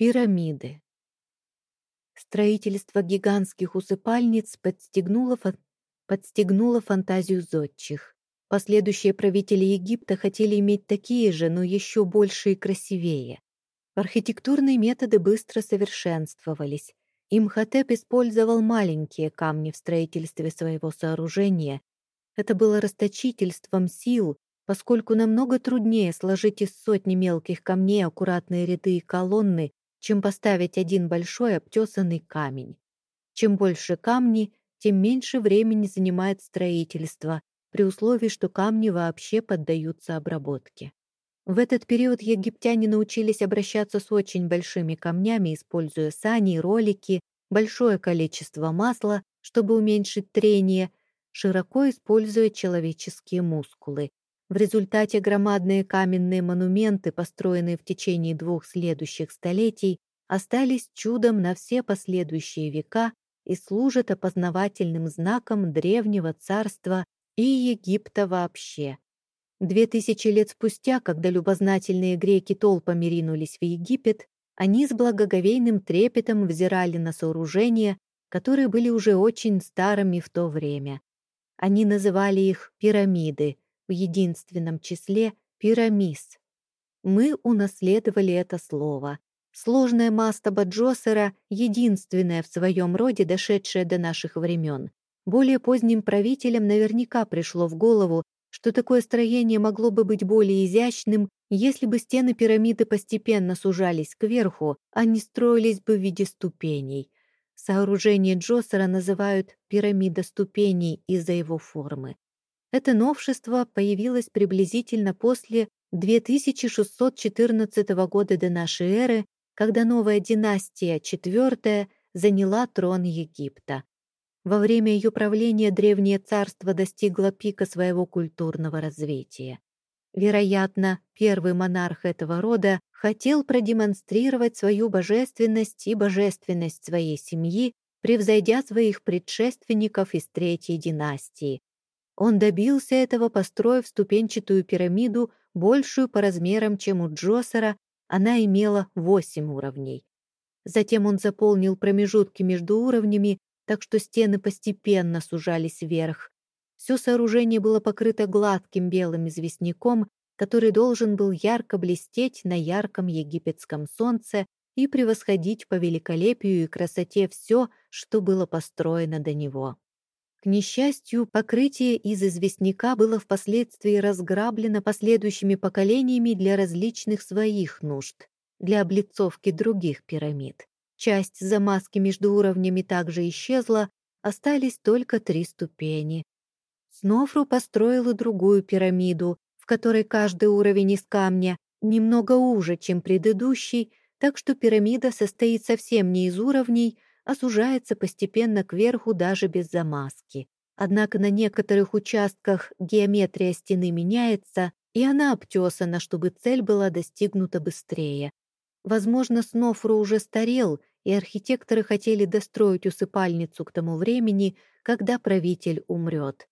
Пирамиды. Строительство гигантских усыпальниц подстегнуло, фа... подстегнуло фантазию зодчих. Последующие правители Египта хотели иметь такие же, но еще больше и красивее. Архитектурные методы быстро совершенствовались. Имхотеп использовал маленькие камни в строительстве своего сооружения. Это было расточительством сил, поскольку намного труднее сложить из сотни мелких камней аккуратные ряды и колонны, чем поставить один большой обтесанный камень. Чем больше камни, тем меньше времени занимает строительство, при условии, что камни вообще поддаются обработке. В этот период египтяне научились обращаться с очень большими камнями, используя сани, ролики, большое количество масла, чтобы уменьшить трение, широко используя человеческие мускулы. В результате громадные каменные монументы, построенные в течение двух следующих столетий, остались чудом на все последующие века и служат опознавательным знаком древнего царства и Египта вообще. Две тысячи лет спустя, когда любознательные греки толпами ринулись в Египет, они с благоговейным трепетом взирали на сооружения, которые были уже очень старыми в то время. Они называли их пирамиды, в единственном числе пирамис. Мы унаследовали это слово. Сложная мастоба Джосера — единственная в своем роде, дошедшая до наших времен. Более поздним правителям наверняка пришло в голову, что такое строение могло бы быть более изящным, если бы стены пирамиды постепенно сужались кверху, а не строились бы в виде ступеней. Сооружение Джосера называют «пирамида ступеней» из-за его формы. Это новшество появилось приблизительно после 2614 года до нашей эры, когда новая династия, IV, заняла трон Египта. Во время ее правления древнее царство достигло пика своего культурного развития. Вероятно, первый монарх этого рода хотел продемонстрировать свою божественность и божественность своей семьи, превзойдя своих предшественников из третьей династии, он добился этого, построив ступенчатую пирамиду, большую по размерам, чем у Джосера, она имела восемь уровней. Затем он заполнил промежутки между уровнями, так что стены постепенно сужались вверх. Все сооружение было покрыто гладким белым известняком, который должен был ярко блестеть на ярком египетском солнце и превосходить по великолепию и красоте все, что было построено до него. К несчастью, покрытие из известняка было впоследствии разграблено последующими поколениями для различных своих нужд, для облицовки других пирамид. Часть замазки между уровнями также исчезла, остались только три ступени. Снофру построил и другую пирамиду, в которой каждый уровень из камня немного уже, чем предыдущий, так что пирамида состоит совсем не из уровней, а сужается постепенно кверху даже без замазки. Однако на некоторых участках геометрия стены меняется, и она обтесана, чтобы цель была достигнута быстрее. Возможно, Снофру уже старел, и архитекторы хотели достроить усыпальницу к тому времени, когда правитель умрет.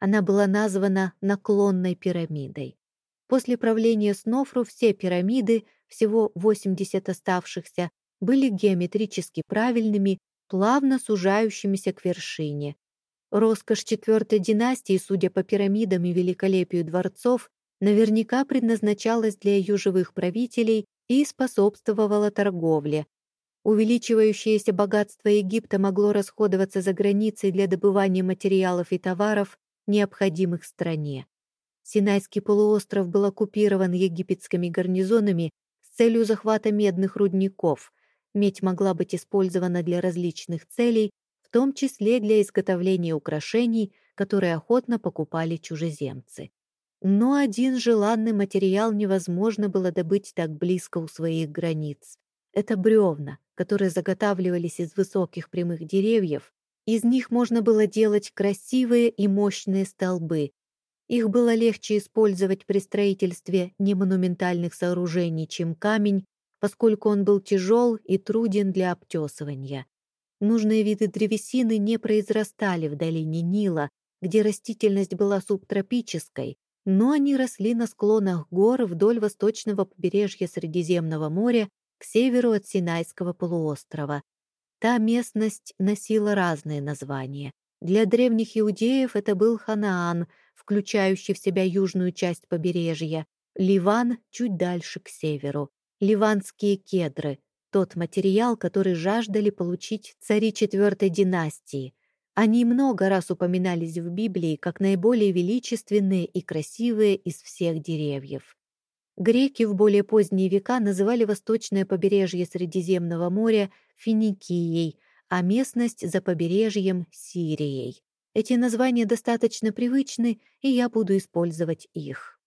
Она была названа наклонной пирамидой. После правления Снофру все пирамиды, всего 80 оставшихся, были геометрически правильными, плавно сужающимися к вершине. Роскошь четвертой династии, судя по пирамидам и великолепию дворцов, наверняка предназначалась для ее правителей и способствовала торговле. Увеличивающееся богатство Египта могло расходоваться за границей для добывания материалов и товаров, необходимых стране. Синайский полуостров был оккупирован египетскими гарнизонами с целью захвата медных рудников. Медь могла быть использована для различных целей, в том числе для изготовления украшений, которые охотно покупали чужеземцы. Но один желанный материал невозможно было добыть так близко у своих границ. Это бревна, которые заготавливались из высоких прямых деревьев. Из них можно было делать красивые и мощные столбы. Их было легче использовать при строительстве немонументальных сооружений, чем камень, поскольку он был тяжел и труден для обтесывания. Нужные виды древесины не произрастали в долине Нила, где растительность была субтропической, но они росли на склонах гор вдоль восточного побережья Средиземного моря к северу от Синайского полуострова. Та местность носила разные названия. Для древних иудеев это был Ханаан, включающий в себя южную часть побережья, Ливан чуть дальше к северу, ливанские кедры, тот материал, который жаждали получить цари четвертой династии. Они много раз упоминались в Библии как наиболее величественные и красивые из всех деревьев. Греки в более поздние века называли восточное побережье Средиземного моря Финикией, а местность за побережьем — Сирией. Эти названия достаточно привычны, и я буду использовать их.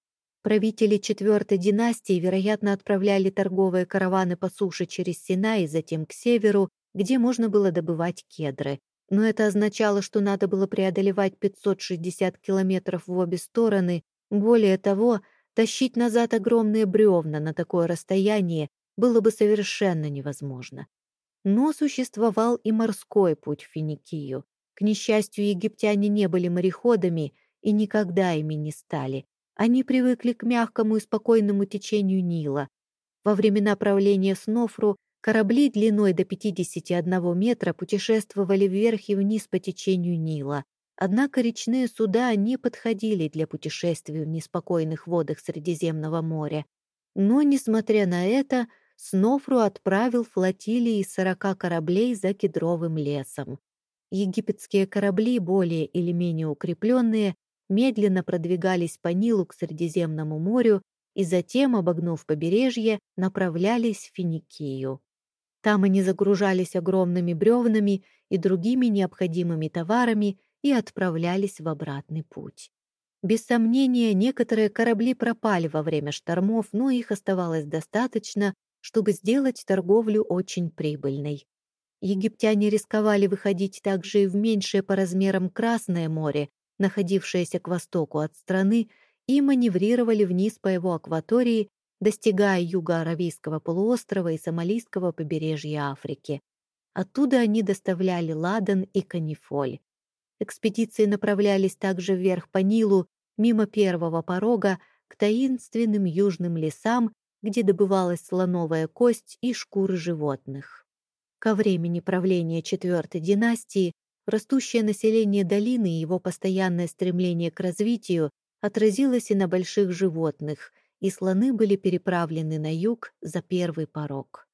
Правители четвертой династии, вероятно, отправляли торговые караваны по суше через Синай и затем к северу, где можно было добывать кедры. Но это означало, что надо было преодолевать 560 километров в обе стороны. Более того, тащить назад огромные бревна на такое расстояние было бы совершенно невозможно. Но существовал и морской путь в Финикию. К несчастью, египтяне не были мореходами и никогда ими не стали. Они привыкли к мягкому и спокойному течению Нила. Во времена правления Снофру корабли длиной до 51 метра путешествовали вверх и вниз по течению Нила. Однако речные суда не подходили для путешествий в неспокойных водах Средиземного моря. Но, несмотря на это, Снофру отправил флотилии из сорока кораблей за кедровым лесом. Египетские корабли, более или менее укрепленные, медленно продвигались по Нилу к Средиземному морю и затем, обогнув побережье, направлялись в Финикию. Там они загружались огромными бревнами и другими необходимыми товарами и отправлялись в обратный путь. Без сомнения, некоторые корабли пропали во время штормов, но их оставалось достаточно, чтобы сделать торговлю очень прибыльной. Египтяне рисковали выходить также и в меньшее по размерам Красное море, находившееся к востоку от страны, и маневрировали вниз по его акватории, достигая юга Аравийского полуострова и Сомалийского побережья Африки. Оттуда они доставляли ладан и канифоль. Экспедиции направлялись также вверх по Нилу, мимо первого порога, к таинственным южным лесам, где добывалась слоновая кость и шкуры животных. Ко времени правления четвертой династии растущее население долины и его постоянное стремление к развитию отразилось и на больших животных, и слоны были переправлены на юг за первый порог.